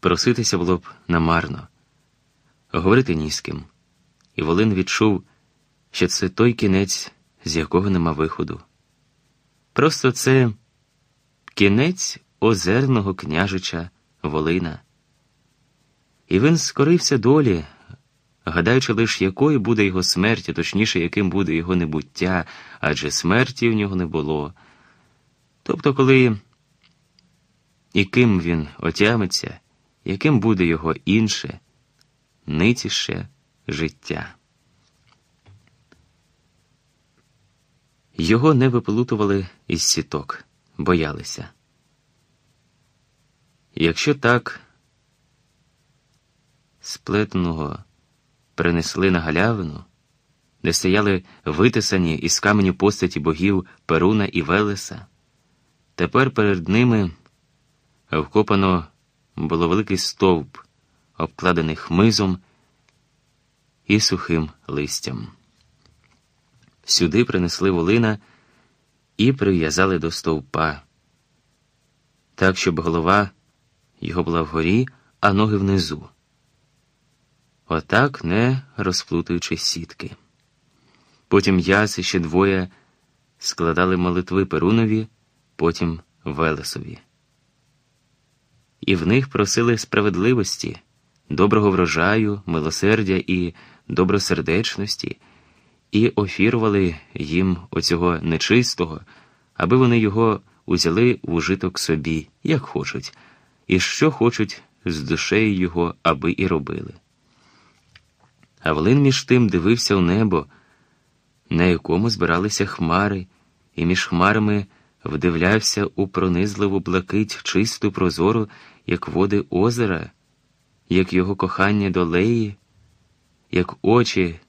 Проситися було б намарно, говорити ні з ким. І Волин відчув, що це той кінець, з якого нема виходу. Просто це кінець озерного княжича Волина. І він скорився долі, гадаючи лише, якою буде його смерть, а точніше, яким буде його небуття, адже смерті в нього не було. Тобто, коли і ким він отямиться, яким буде його інше, ниціше життя. Його не виплутували із сіток, боялися. Якщо так сплетеного принесли на галявину, де стояли витисані із каменю постаті богів Перуна і Велеса, тепер перед ними вкопано було великий стовп, обкладений хмизом і сухим листям. Сюди принесли волина і прив'язали до стовпа, так, щоб голова його була вгорі, а ноги внизу. Отак, не розплутуючи сітки. Потім яс і ще двоє складали молитви Перунові, потім Велесові. І в них просили справедливості, доброго врожаю, милосердя і добросердечності, і офірували їм оцього нечистого, аби вони його узяли в ужиток собі, як хочуть, і що хочуть з душею його, аби і робили. А Волин між тим дивився у небо, на якому збиралися хмари, і між хмарами вдивлявся у пронизливу блакить чисту прозору, як води озера, як його кохання до леї, як очі,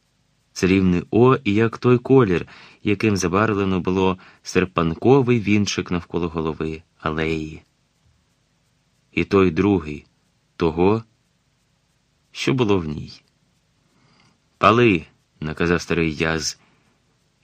царівне О, і як той колір, яким забарвлено було серпанковий вінчик навколо голови алеї. І той другий того, що було в ній. Пали, наказав старий яз,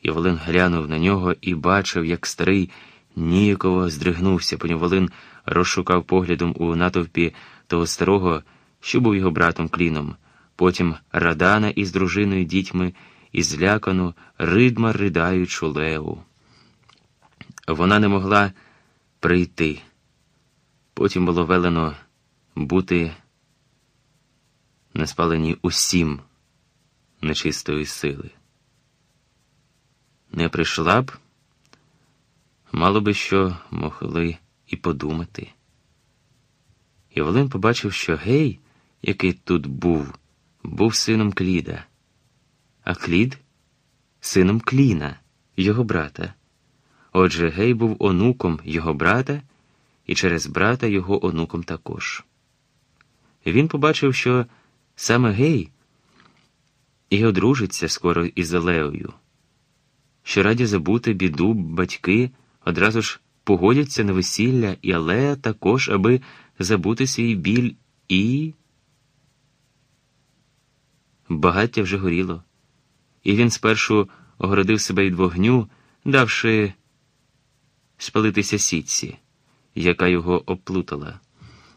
і Волин глянув на нього і бачив, як старий ніяково здригнувся, потім Волин розшукав поглядом у натовпі того старого, що був його братом кліном, потім Радана із дружиною дітьми і злякану, ридма ридаючу Леву. Вона не могла прийти. Потім було велено бути на спаленні усім нечистої сили. Не прийшла б, мало би що могли і подумати. І Волин побачив, що гей, який тут був, був сином Кліда, а Клід сином Кліна, його брата. Отже, гей був онуком його брата і через брата його онуком також. Він побачив, що саме гей і одружиться скоро із Алеою, що раді забути біду батьки одразу ж погодяться на весілля і Алея також, аби забути свій біль і. Багаття вже горіло, і він спершу огородив себе від вогню, давши спалитися сітці, яка його оплутала,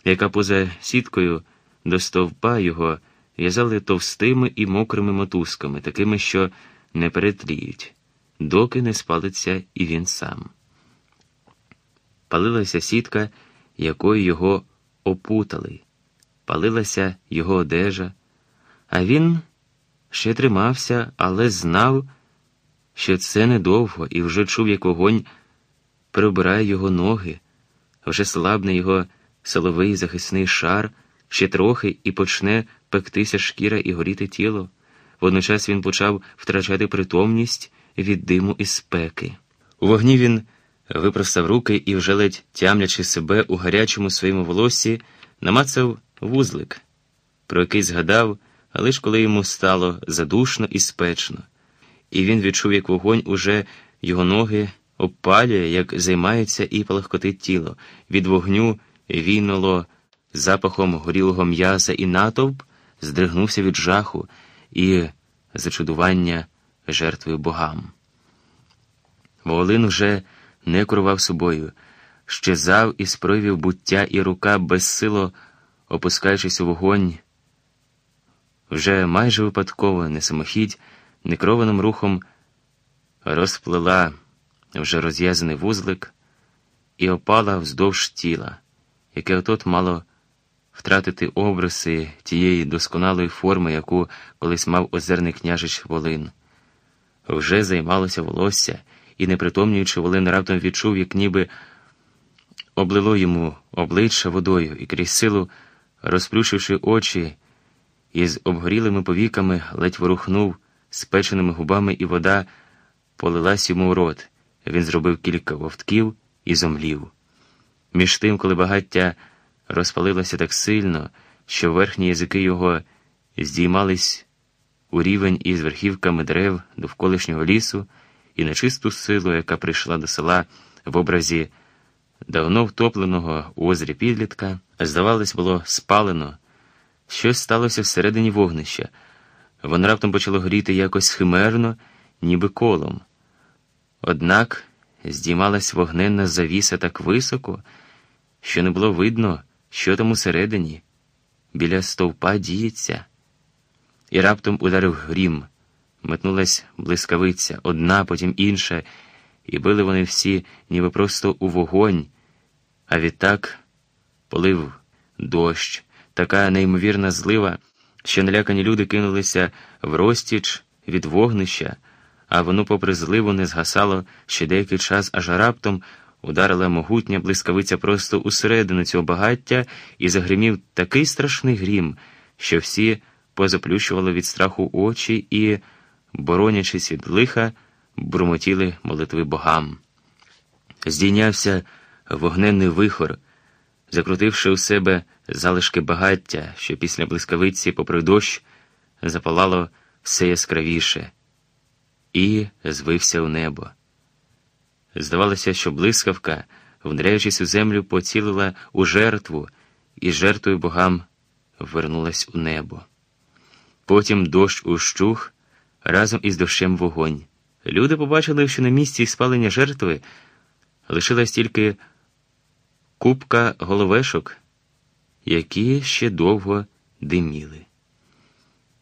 яка поза сіткою до стовпа його в'язали товстими і мокрими мотузками, такими, що не перетліють, доки не спалиться і він сам. Палилася сітка, якою його опутали, палилася його одежа, а він ще тримався, але знав, що це недовго, і вже чув, як огонь прибирає його ноги, вже слабне його силовий захисний шар, ще трохи і почне пектися шкіра і горіти тіло. Водночас він почав втрачати притомність від диму і спеки. У вогні він випростав руки і, вже ледь тямлячи себе у гарячому своєму волоссі, намацав вузлик, про який згадав, але коли йому стало задушно і спечно, і він відчув, як вогонь уже його ноги обпалює, як займається і палахкотить тіло. Від вогню війнуло запахом горілого м'яса і натовп, здригнувся від жаху і зачудування жертвою богам. Волин вже не керував собою, щезав із проявів буття, і рука безсило опускаючись у вогонь, вже майже випадково, не самохідь, некрованим рухом розплела вже розв'язаний вузлик і опала вздовж тіла, яке отот мало втратити обриси тієї досконалої форми, яку колись мав озерний княжич Волин. Вже займалося волосся, і, непритомнюючи, Волин раптом відчув, як ніби облило йому обличчя водою і крізь силу, розплющивши очі, із обгорілими повіками ледь ворухнув спеченими губами, і вода полилась йому у рот. Він зробив кілька вовтків і зомлів. Між тим, коли багаття розпалилося так сильно, що верхні язики його здіймались у рівень із верхівками дерев довколишнього лісу, і на чисту силу, яка прийшла до села в образі давно втопленого у озері підлітка, здавалось, було спалено. Щось сталося всередині вогнища. Воно раптом почало горіти якось химерно, ніби колом. Однак здіймалась вогненна завіса так високо, що не було видно, що там усередині, біля стовпа діється. І раптом ударив грім, метнулась блискавиця, одна, потім інша, і били вони всі, ніби просто у вогонь, а відтак полив дощ, така неймовірна злива, що налякані люди кинулися в розтіч від вогнища, а воно, попри зливу, не згасало ще деякий час, аж раптом ударила могутня блискавиця просто усередину цього багаття і загримів такий страшний грім, що всі позаплющували від страху очі і, боронячись від лиха, бурмотіли молитви богам. Здійнявся вогненний вихор, закрутивши у себе залишки багаття, що після блискавиці, попри дощ, запалало все яскравіше, і звився у небо. Здавалося, що блискавка, вндряючись у землю, поцілила у жертву, і жертвою богам вернулась у небо. Потім дощ ущух разом із дощем вогонь. Люди побачили, що на місці спалення жертви лишилась тільки купка головешок, які ще довго диміли.